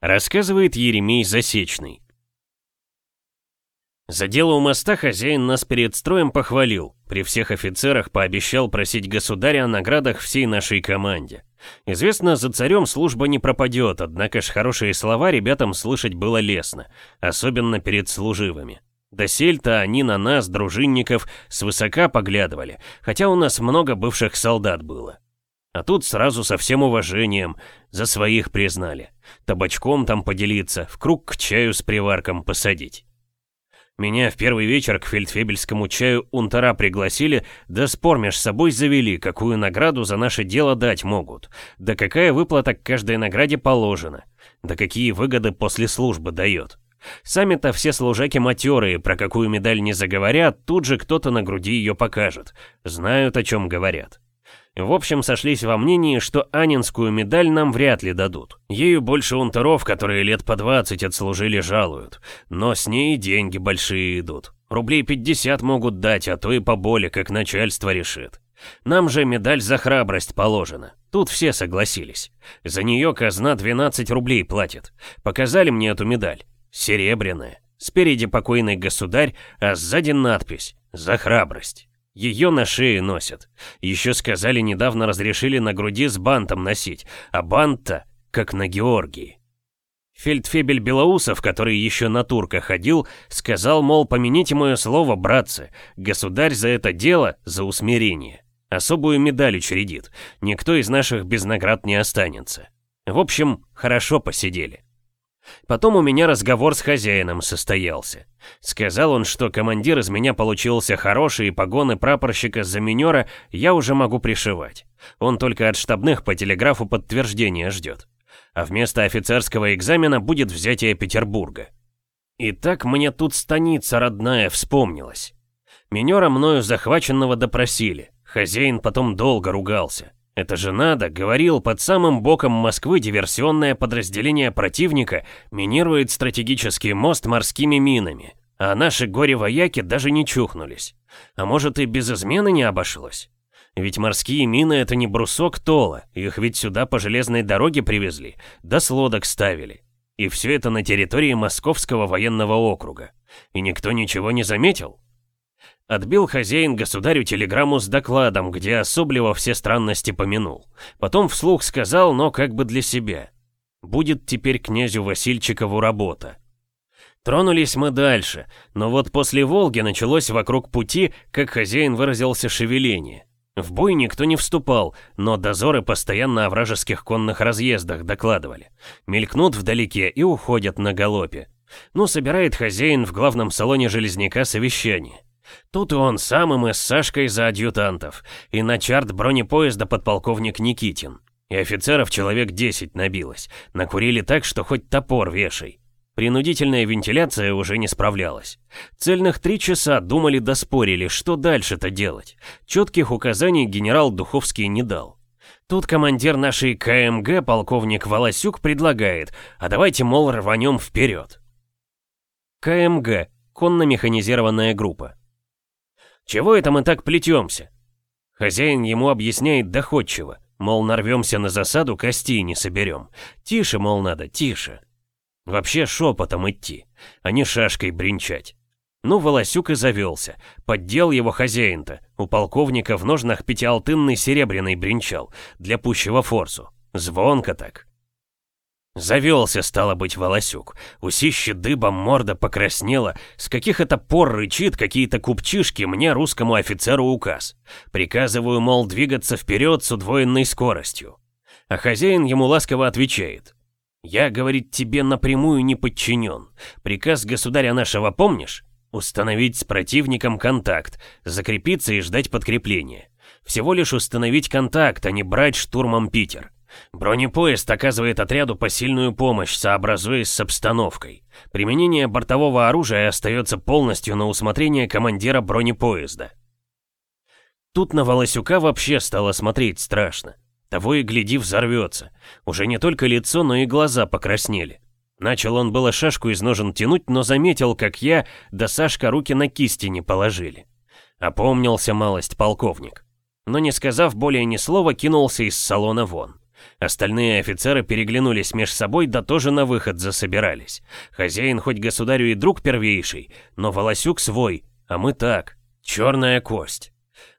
Рассказывает Еремей Засечный. За дело у моста хозяин нас перед строем похвалил. При всех офицерах пообещал просить государя о наградах всей нашей команде. Известно, за царем служба не пропадет, однако ж хорошие слова ребятам слышать было лестно, особенно перед служивыми. Досель-то они на нас, дружинников, свысока поглядывали, хотя у нас много бывших солдат было. А тут сразу со всем уважением за своих признали. Табачком там поделиться, в круг к чаю с приварком посадить. Меня в первый вечер к фельдфебельскому чаю унтера пригласили, да спор меж собой завели, какую награду за наше дело дать могут, да какая выплата к каждой награде положена, да какие выгоды после службы дает. Сами-то все служаки матерые, про какую медаль не заговорят, тут же кто-то на груди ее покажет, знают о чем говорят. В общем, сошлись во мнении, что Анинскую медаль нам вряд ли дадут. Ею больше унтеров, которые лет по 20 отслужили, жалуют. Но с ней деньги большие идут. Рублей 50 могут дать, а то и поболее, как начальство решит. Нам же медаль за храбрость положена. Тут все согласились. За нее казна 12 рублей платит. Показали мне эту медаль. Серебряная. Спереди покойный государь, а сзади надпись «За храбрость». Ее на шее носят. Еще сказали, недавно разрешили на груди с бантом носить, а бант-то как на Георгии. Фельдфебель Белоусов, который еще на турка ходил, сказал, мол, помяните мое слово, братцы, государь за это дело, за усмирение. Особую медаль учредит, никто из наших без наград не останется. В общем, хорошо посидели. Потом у меня разговор с хозяином состоялся. Сказал он, что командир из меня получился хороший, и погоны прапорщика за минера я уже могу пришивать. Он только от штабных по телеграфу подтверждения ждет. А вместо офицерского экзамена будет взятие Петербурга. И так мне тут станица родная вспомнилась. Минера мною захваченного допросили. Хозяин потом долго ругался. Это же надо, говорил, под самым боком Москвы диверсионное подразделение противника минирует стратегический мост морскими минами, а наши горе-вояки даже не чухнулись. А может и без измены не обошлось? Ведь морские мины это не брусок тола, их ведь сюда по железной дороге привезли, да с лодок ставили. И все это на территории Московского военного округа. И никто ничего не заметил? Отбил хозяин государю телеграмму с докладом, где особливо все странности помянул. Потом вслух сказал, но как бы для себя. Будет теперь князю Васильчикову работа. Тронулись мы дальше, но вот после Волги началось вокруг пути, как хозяин выразился, шевеление. В бой никто не вступал, но дозоры постоянно о вражеских конных разъездах докладывали. Мелькнут вдалеке и уходят на галопе. Ну, собирает хозяин в главном салоне Железняка совещание. Тут и он сам, и мы с Сашкой за адъютантов, и на чарт бронепоезда подполковник Никитин. И офицеров человек 10 набилось. Накурили так, что хоть топор вешай. Принудительная вентиляция уже не справлялась. Цельных три часа думали да что дальше-то делать. Четких указаний генерал Духовский не дал. Тут командир нашей КМГ, полковник Волосюк, предлагает, а давайте, мол, рванем вперед. КМГ, конно-механизированная группа. Чего это мы так плетемся? Хозяин ему объясняет доходчиво, мол, нарвемся на засаду, костей не соберем. Тише, мол, надо, тише. Вообще шепотом идти, а не шашкой бренчать. Ну, Волосюк и завелся. Поддел его хозяин-то. У полковника в ножнах пятиалтынный серебряный бренчал. Для пущего форсу. Звонко так. Завелся, стало быть, Волосюк. Усище дыбом морда покраснела. С каких это пор рычит какие-то купчишки мне, русскому офицеру, указ. Приказываю, мол, двигаться вперед с удвоенной скоростью. А хозяин ему ласково отвечает. «Я, говорит, тебе напрямую не подчинен. Приказ государя нашего помнишь? Установить с противником контакт, закрепиться и ждать подкрепления. Всего лишь установить контакт, а не брать штурмом Питер. Бронепоезд оказывает отряду посильную помощь, сообразуясь с обстановкой. Применение бортового оружия остается полностью на усмотрение командира бронепоезда. Тут на Волосюка вообще стало смотреть страшно. Того и гляди взорвется. Уже не только лицо, но и глаза покраснели. Начал он было шашку из ножен тянуть, но заметил, как я, да Сашка руки на кисти не положили. Опомнился малость полковник. Но не сказав более ни слова, кинулся из салона вон. Остальные офицеры переглянулись меж собой, да тоже на выход засобирались. Хозяин хоть государю и друг первейший, но Волосюк свой, а мы так, черная кость.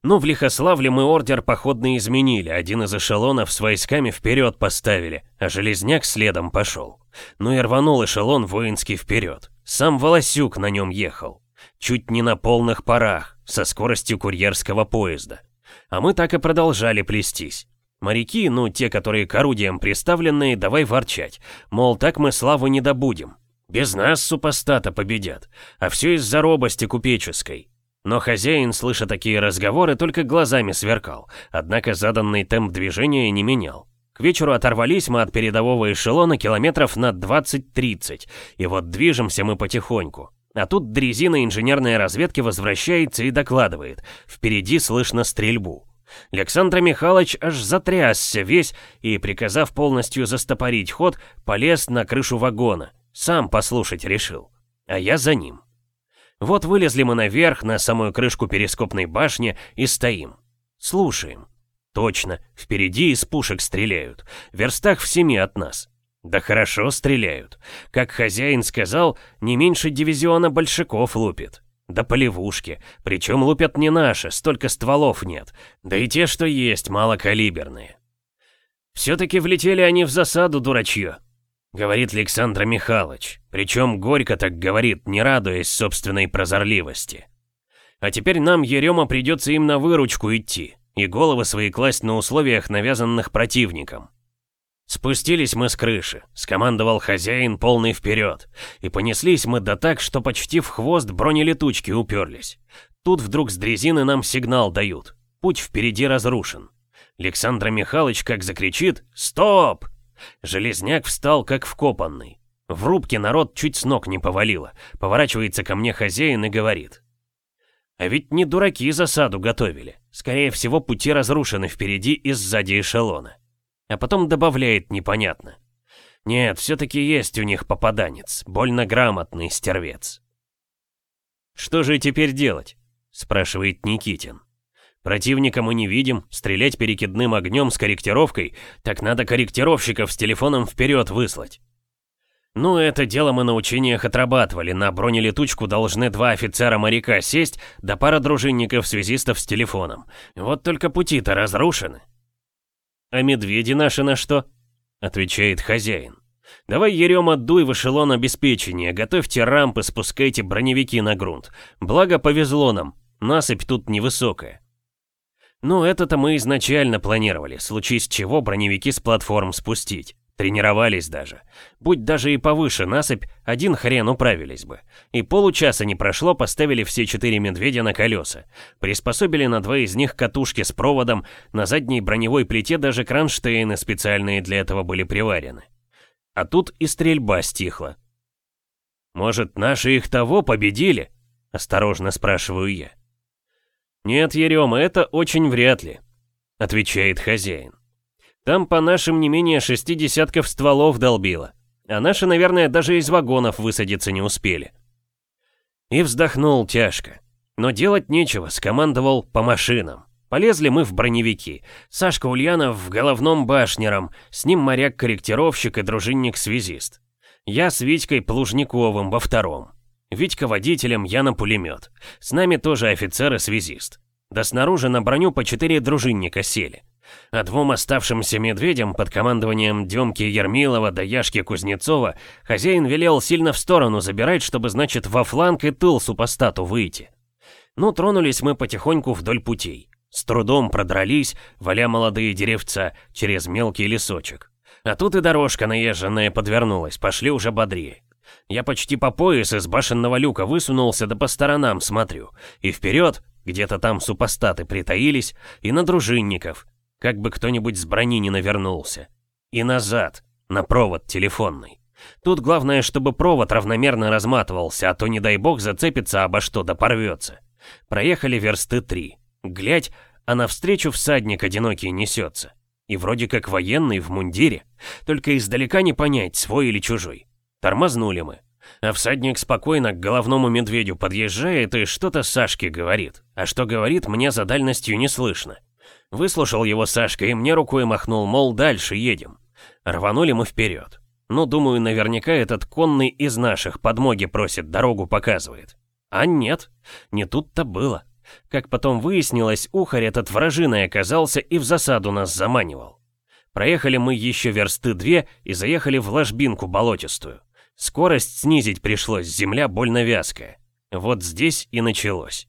Ну, в Лихославле мы ордер походный изменили, один из эшелонов с войсками вперед поставили, а Железняк следом пошел. Ну и рванул эшелон воинский вперед. Сам Волосюк на нем ехал. Чуть не на полных парах, со скоростью курьерского поезда. А мы так и продолжали плестись. Моряки, ну те, которые к орудиям приставленные, давай ворчать. Мол, так мы славу не добудем. Без нас супостата победят. А все из-за робости купеческой. Но хозяин, слыша такие разговоры, только глазами сверкал, однако заданный темп движения не менял. К вечеру оторвались мы от передового эшелона километров на 20-30, и вот движемся мы потихоньку. А тут дрезина инженерной разведки возвращается и докладывает. Впереди слышно стрельбу. Александр Михайлович аж затрясся весь и, приказав полностью застопорить ход, полез на крышу вагона. Сам послушать решил. А я за ним. Вот вылезли мы наверх, на самую крышку перископной башни и стоим. Слушаем. Точно, впереди из пушек стреляют. Верстах в семи от нас. Да хорошо стреляют. Как хозяин сказал, не меньше дивизиона большаков лупит. Да полевушки. Причем лупят не наши, столько стволов нет. Да и те, что есть, малокалиберные. Все-таки влетели они в засаду, дурачье. Говорит Александр Михайлович. Причем горько так говорит, не радуясь собственной прозорливости. А теперь нам, Ерема, придется им на выручку идти и головы свои класть на условиях, навязанных противником. Спустились мы с крыши, скомандовал хозяин полный вперед, и понеслись мы да так, что почти в хвост бронелетучки уперлись. Тут вдруг с дрезины нам сигнал дают. Путь впереди разрушен. Александр Михайлович как закричит «Стоп!» Железняк встал как вкопанный. В рубке народ чуть с ног не повалило. Поворачивается ко мне хозяин и говорит. А ведь не дураки засаду готовили. Скорее всего, пути разрушены впереди и сзади эшелона. А потом добавляет непонятно. Нет, все-таки есть у них попаданец, больно грамотный стервец. «Что же теперь делать?» — спрашивает Никитин. Противника мы не видим, стрелять перекидным огнем с корректировкой, так надо корректировщиков с телефоном вперед выслать. Ну, это дело мы на учениях отрабатывали. На бронелетучку должны два офицера-моряка сесть, да пара дружинников-связистов с телефоном. Вот только пути-то разрушены. А медведи наши на что? Отвечает хозяин. Давай, Ерема, дуй в эшелон обеспечения, готовьте рампы, спускайте броневики на грунт. Благо повезло нам, насыпь тут невысокая. Ну, это-то мы изначально планировали, случись чего броневики с платформ спустить. Тренировались даже. Будь даже и повыше насыпь, один хрен управились бы. И получаса не прошло, поставили все четыре медведя на колеса. Приспособили на два из них катушки с проводом, на задней броневой плите даже кронштейны специальные для этого были приварены. А тут и стрельба стихла. «Может, наши их того победили?» — осторожно спрашиваю я. «Нет, Ерема, это очень вряд ли», — отвечает хозяин. «Там по нашим не менее шести десятков стволов долбило, а наши, наверное, даже из вагонов высадиться не успели». И вздохнул тяжко. Но делать нечего, скомандовал по машинам. Полезли мы в броневики. Сашка Ульянов в головном башнером, с ним моряк-корректировщик и дружинник-связист. Я с Витькой Плужниковым во втором. Витька водителем, я на пулемет. С нами тоже офицер и связист. Да снаружи на броню по четыре дружинника сели. А двум оставшимся медведям под командованием Демки Ермилова да Яшки Кузнецова хозяин велел сильно в сторону забирать, чтобы, значит, во фланг и тыл супостату выйти. Ну, тронулись мы потихоньку вдоль путей. С трудом продрались, валя молодые деревца, через мелкий лесочек. А тут и дорожка наезженная подвернулась, пошли уже бодрее. Я почти по пояс из башенного люка высунулся, да по сторонам смотрю. И вперед, где-то там супостаты притаились, и на дружинников, как бы кто-нибудь с брони не навернулся. И назад, на провод телефонный. Тут главное, чтобы провод равномерно разматывался, а то, не дай бог, зацепится обо что да порвется. Проехали версты три. Глядь, а навстречу всадник одинокий несется. И вроде как военный в мундире, только издалека не понять, свой или чужой. Тормознули мы. А всадник спокойно к головному медведю подъезжает и что-то Сашке говорит. А что говорит, мне за дальностью не слышно. Выслушал его Сашка и мне рукой махнул, мол, дальше едем. Рванули мы вперед. Ну, думаю, наверняка этот конный из наших подмоги просит, дорогу показывает. А нет, не тут-то было. Как потом выяснилось, ухарь этот вражиной оказался и в засаду нас заманивал. Проехали мы еще версты две и заехали в ложбинку болотистую. Скорость снизить пришлось, земля больно вязкая. Вот здесь и началось.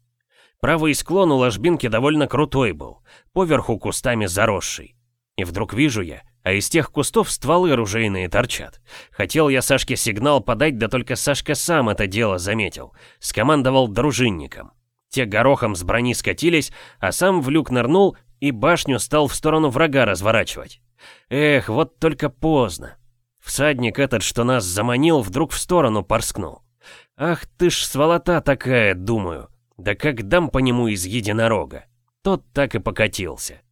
Правый склон у ложбинки довольно крутой был, поверху кустами заросший. И вдруг вижу я, а из тех кустов стволы оружейные торчат. Хотел я Сашке сигнал подать, да только Сашка сам это дело заметил. Скомандовал дружинникам. Те горохом с брони скатились, а сам в люк нырнул и башню стал в сторону врага разворачивать. Эх, вот только поздно. Всадник этот, что нас заманил, вдруг в сторону порскнул. Ах ты ж сволота такая, думаю. Да как дам по нему из единорога. Тот так и покатился.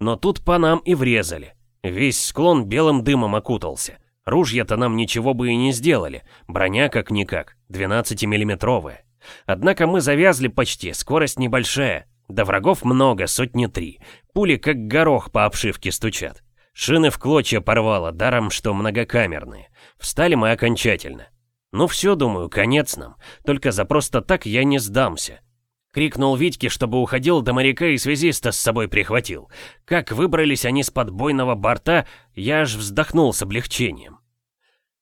Но тут по нам и врезали. Весь склон белым дымом окутался. Ружья-то нам ничего бы и не сделали. Броня как-никак, 12-миллиметровая. Однако мы завязли почти, скорость небольшая. Да врагов много, сотни три. Пули как горох по обшивке стучат. Шины в клочья порвало, даром что многокамерные. Встали мы окончательно. Ну все, думаю, конец нам. Только за просто так я не сдамся. Крикнул Витьке, чтобы уходил до моряка и связиста с собой прихватил. Как выбрались они с подбойного борта, я аж вздохнул с облегчением.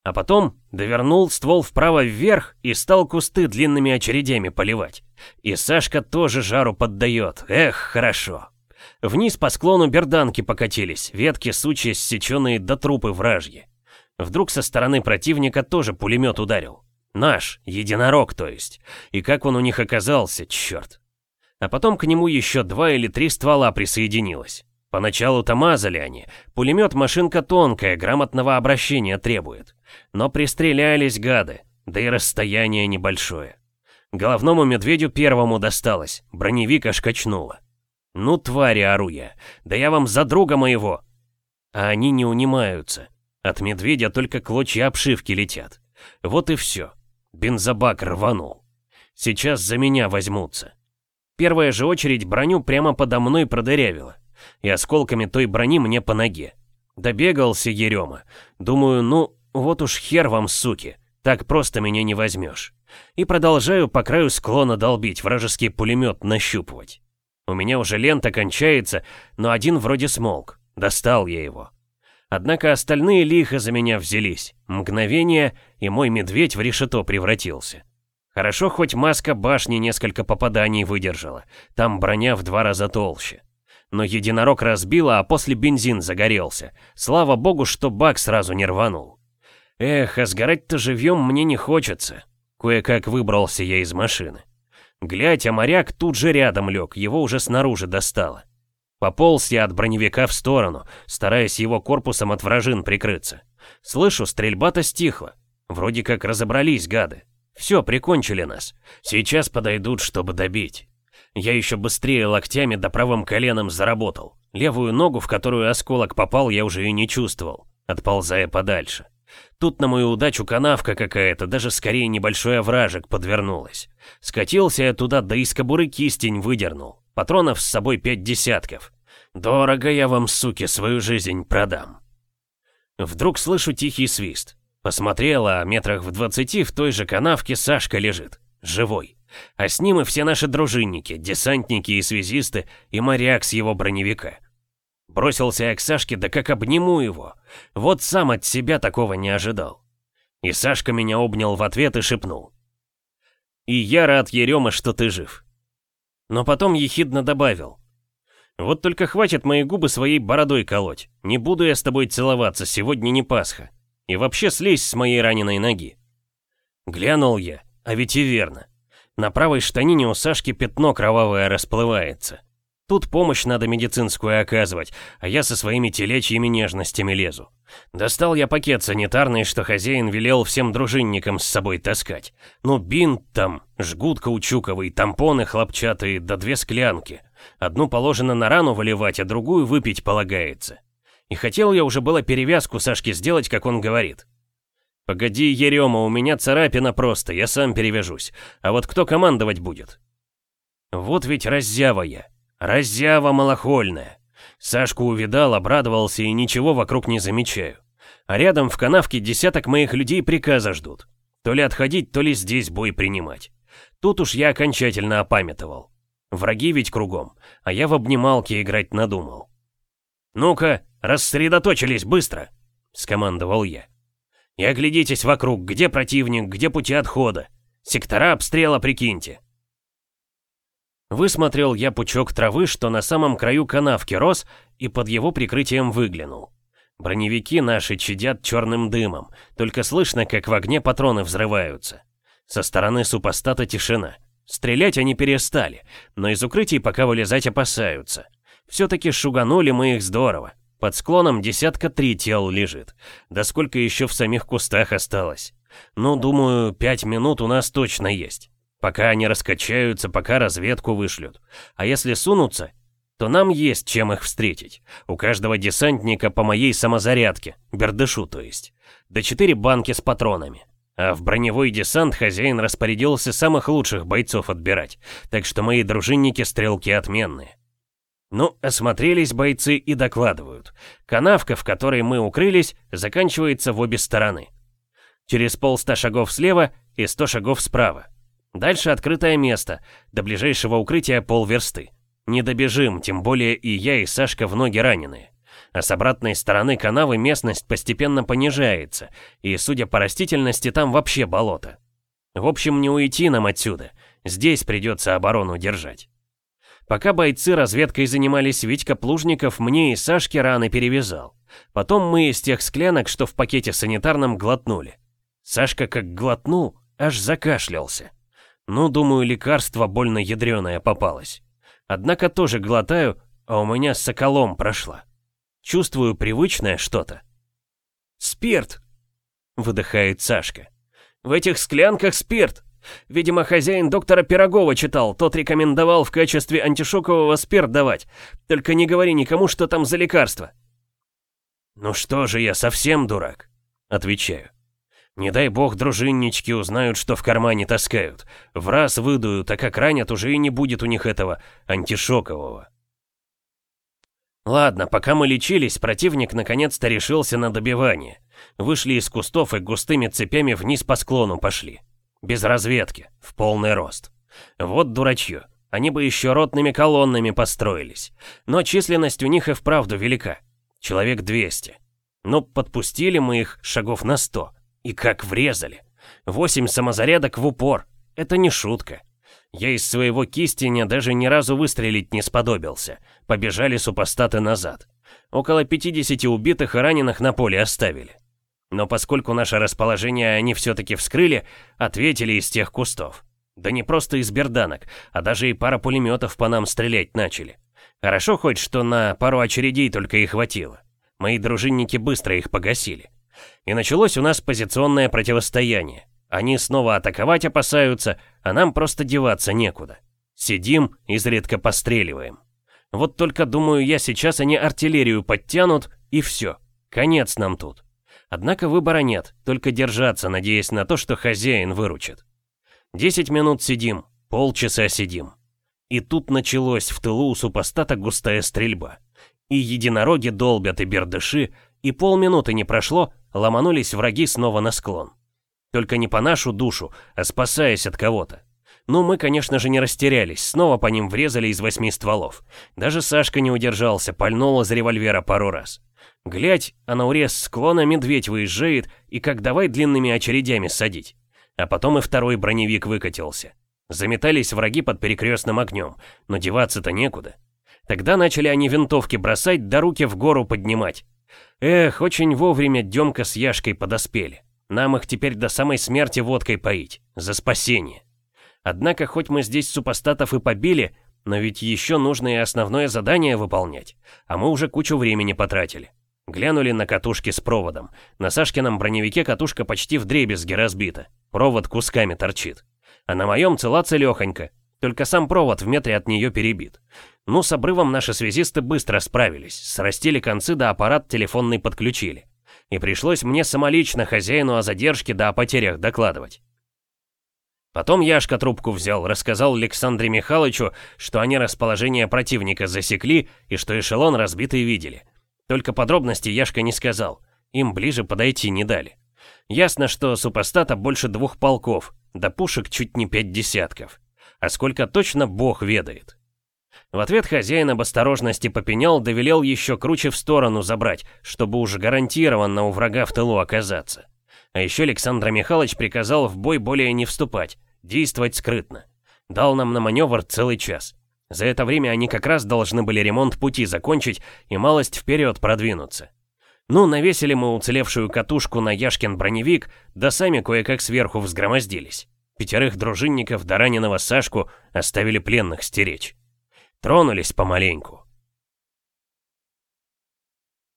А потом довернул ствол вправо вверх и стал кусты длинными очередями поливать. И Сашка тоже жару поддает. Эх, хорошо. Вниз по склону берданки покатились, ветки сучья ссеченные до трупы вражьи. Вдруг со стороны противника тоже пулемет ударил. Наш, единорог, то есть. И как он у них оказался, черт. А потом к нему еще два или три ствола присоединилось. Поначалу-то мазали они. Пулемет машинка тонкая, грамотного обращения требует. Но пристрелялись гады, да и расстояние небольшое. Головному медведю первому досталось, броневик аж качнуло. Ну, твари ору я, да я вам за друга моего. А они не унимаются. От медведя только клочья обшивки летят. Вот и все. Бензобак рванул. Сейчас за меня возьмутся. Первая же очередь броню прямо подо мной продырявила. И осколками той брони мне по ноге. Добегался Ерема. Думаю, ну, вот уж хер вам, суки. Так просто меня не возьмешь. И продолжаю по краю склона долбить, вражеский пулемет нащупывать. У меня уже лента кончается, но один вроде смолк. Достал я его. Однако остальные лихо за меня взялись. Мгновение, и мой медведь в решето превратился. Хорошо, хоть маска башни несколько попаданий выдержала. Там броня в два раза толще. Но единорог разбила, а после бензин загорелся. Слава богу, что бак сразу не рванул. Эх, а сгорать-то живьем мне не хочется. Кое-как выбрался я из машины. Глядь, а моряк тут же рядом лег, его уже снаружи достало. Пополз я от броневика в сторону, стараясь его корпусом от вражин прикрыться. Слышу, стрельба-то стихла. Вроде как разобрались, гады. Все, прикончили нас. Сейчас подойдут, чтобы добить. Я еще быстрее локтями да правым коленом заработал. Левую ногу, в которую осколок попал, я уже и не чувствовал, отползая подальше. Тут на мою удачу канавка какая-то, даже скорее небольшой овражек подвернулась. Скатился я туда, да из кобуры кистень выдернул. Патронов с собой пять десятков. Дорого я вам, суки, свою жизнь продам. Вдруг слышу тихий свист. Посмотрела, а метрах в двадцати в той же канавке Сашка лежит. Живой. А с ним и все наши дружинники, десантники и связисты, и моряк с его броневика. Бросился я к Сашке, да как обниму его. Вот сам от себя такого не ожидал. И Сашка меня обнял в ответ и шепнул. «И я рад, Ерема, что ты жив но потом ехидно добавил. «Вот только хватит мои губы своей бородой колоть. Не буду я с тобой целоваться, сегодня не Пасха. И вообще слезь с моей раненой ноги». Глянул я, а ведь и верно. На правой штанине у Сашки пятно кровавое расплывается. Тут помощь надо медицинскую оказывать, а я со своими телечьими нежностями лезу. Достал я пакет санитарный, что хозяин велел всем дружинникам с собой таскать. Ну, бинт там, жгут каучуковый, тампоны хлопчатые, да две склянки. Одну положено на рану выливать, а другую выпить полагается. И хотел я уже было перевязку Сашке сделать, как он говорит. «Погоди, Ерема, у меня царапина просто, я сам перевяжусь. А вот кто командовать будет?» Вот ведь раззява я. Раззява малохольная. Сашку увидал, обрадовался и ничего вокруг не замечаю. А рядом в канавке десяток моих людей приказа ждут. То ли отходить, то ли здесь бой принимать. Тут уж я окончательно опамятовал. Враги ведь кругом, а я в обнималке играть надумал. «Ну-ка, рассредоточились быстро!» — скомандовал я. «И оглядитесь вокруг, где противник, где пути отхода. Сектора обстрела прикиньте». Высмотрел я пучок травы, что на самом краю канавки рос, и под его прикрытием выглянул. Броневики наши чадят черным дымом, только слышно, как в огне патроны взрываются. Со стороны супостата тишина. Стрелять они перестали, но из укрытий пока вылезать опасаются. Все-таки шуганули мы их здорово. Под склоном десятка три тел лежит. Да сколько еще в самих кустах осталось? Ну, думаю, пять минут у нас точно есть. Пока они раскачаются, пока разведку вышлют. А если сунутся, то нам есть чем их встретить. У каждого десантника по моей самозарядке, бердышу то есть. До четыре банки с патронами. А в броневой десант хозяин распорядился самых лучших бойцов отбирать, так что мои дружинники-стрелки отменные. Ну, осмотрелись бойцы и докладывают. Канавка, в которой мы укрылись, заканчивается в обе стороны. Через полста шагов слева и сто шагов справа. Дальше открытое место, до ближайшего укрытия полверсты. Не добежим, тем более и я, и Сашка в ноги раненые. А с обратной стороны канавы местность постепенно понижается, и, судя по растительности, там вообще болото. В общем, не уйти нам отсюда. Здесь придется оборону держать. Пока бойцы разведкой занимались, Витька Плужников мне и Сашке раны перевязал. Потом мы из тех склянок, что в пакете санитарном, глотнули. Сашка как глотнул, аж закашлялся. Ну, думаю, лекарство больно ядреное попалось. Однако тоже глотаю, а у меня с соколом прошла. Чувствую привычное что-то. «Спирт!» — выдыхает Сашка. «В этих склянках спирт! Видимо, хозяин доктора Пирогова читал, тот рекомендовал в качестве антишокового спирт давать. Только не говори никому, что там за лекарство». «Ну что же я, совсем дурак?» — отвечаю. Не дай бог дружиннички узнают, что в кармане таскают. В раз выдуют, а как ранят, уже и не будет у них этого антишокового. Ладно, пока мы лечились, противник наконец-то решился на добивание. Вышли из кустов и густыми цепями вниз по склону пошли. Без разведки, в полный рост. Вот дурачье. Они бы еще ротными колоннами построились. Но численность у них и вправду велика. Человек 200. Но подпустили мы их шагов на 100. И как врезали. Восемь самозарядок в упор. Это не шутка. Я из своего кистеня даже ни разу выстрелить не сподобился. Побежали супостаты назад. Около 50 убитых и раненых на поле оставили. Но поскольку наше расположение они все-таки вскрыли, ответили из тех кустов. Да не просто из берданок, а даже и пара пулеметов по нам стрелять начали. Хорошо хоть, что на пару очередей только и хватило. Мои дружинники быстро их погасили. И началось у нас позиционное противостояние. Они снова атаковать опасаются, а нам просто деваться некуда. Сидим, изредка постреливаем. Вот только думаю я, сейчас они артиллерию подтянут, и все. Конец нам тут. Однако выбора нет, только держаться, надеясь на то, что хозяин выручит. Десять минут сидим, полчаса сидим. И тут началось в тылу у супостата густая стрельба. И единороги долбят, и бердыши, и полминуты не прошло, ломанулись враги снова на склон. Только не по нашу душу, а спасаясь от кого-то. Ну, мы, конечно же, не растерялись, снова по ним врезали из восьми стволов. Даже Сашка не удержался, пальнул из револьвера пару раз. Глядь, а на урез склона медведь выезжает, и как давай длинными очередями садить. А потом и второй броневик выкатился. Заметались враги под перекрестным огнем, но деваться-то некуда. Тогда начали они винтовки бросать, да руки в гору поднимать. Эх, очень вовремя Демка с Яшкой подоспели. Нам их теперь до самой смерти водкой поить. За спасение. Однако, хоть мы здесь супостатов и побили, но ведь еще нужно и основное задание выполнять. А мы уже кучу времени потратили. Глянули на катушки с проводом. На Сашкином броневике катушка почти в дребезги разбита. Провод кусками торчит. А на моем цела целехонька. Только сам провод в метре от нее перебит. Ну, с обрывом наши связисты быстро справились, срастили концы да аппарат телефонный подключили. И пришлось мне самолично хозяину о задержке да о потерях докладывать. Потом Яшка трубку взял, рассказал Александре Михайловичу, что они расположение противника засекли и что эшелон разбитый видели. Только подробностей Яшка не сказал, им ближе подойти не дали. Ясно, что супостата больше двух полков, да пушек чуть не пять десятков. А сколько точно бог ведает. В ответ хозяин об осторожности попенял, довелел еще круче в сторону забрать, чтобы уж гарантированно у врага в тылу оказаться. А еще Александр Михайлович приказал в бой более не вступать, действовать скрытно. Дал нам на маневр целый час. За это время они как раз должны были ремонт пути закончить и малость вперед продвинуться. Ну, навесили мы уцелевшую катушку на Яшкин броневик, да сами кое-как сверху взгромоздились. Пятерых дружинников до раненого Сашку оставили пленных стеречь. Тронулись помаленьку.